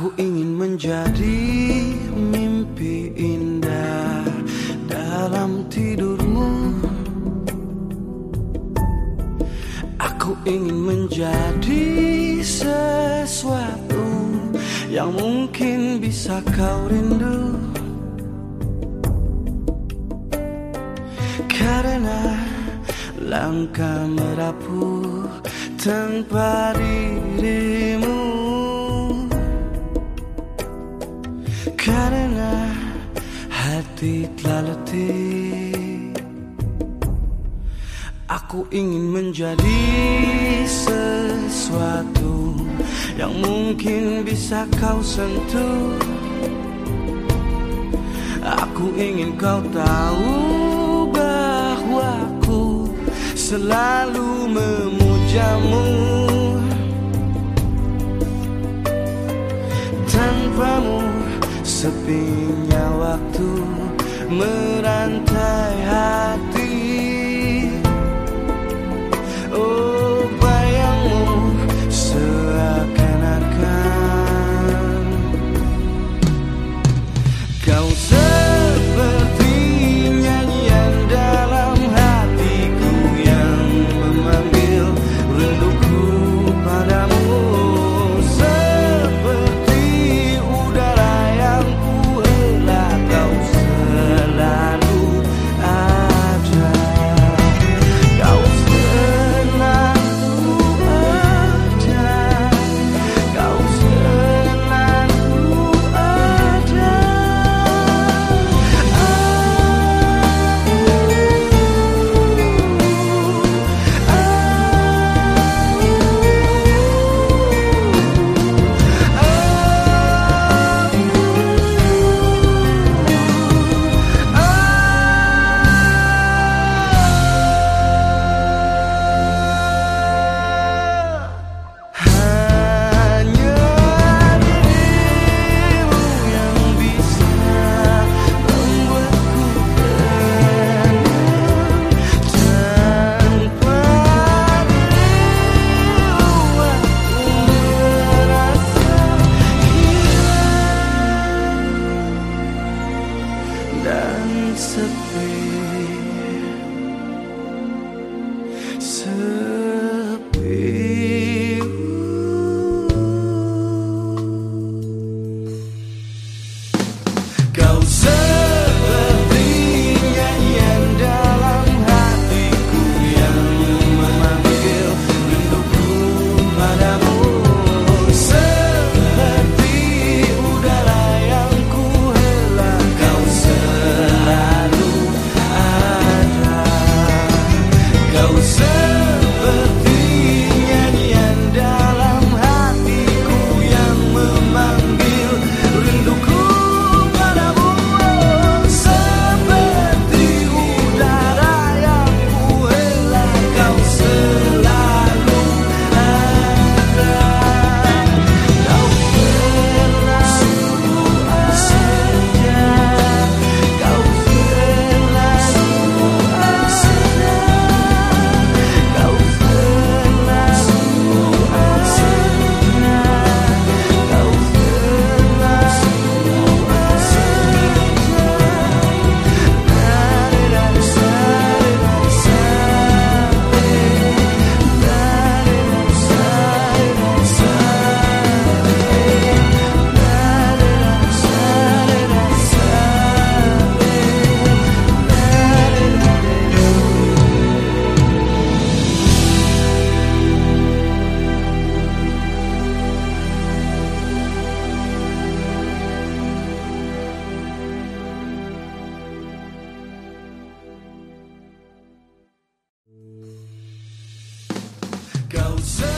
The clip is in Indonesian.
Aku ingin menjadi mimpi indah dalam tidurmu. Aku ingin menjadi sesuatu yang mungkin bisa kau rindu. Karena langkah merapuh tanpa dirimu Karena hati telah letih. Aku ingin menjadi sesuatu Yang mungkin bisa kau sentuh. Aku ingin kau tahu bahwa aku selalu memujamu Sepinya waktu merantai hati dance a Kau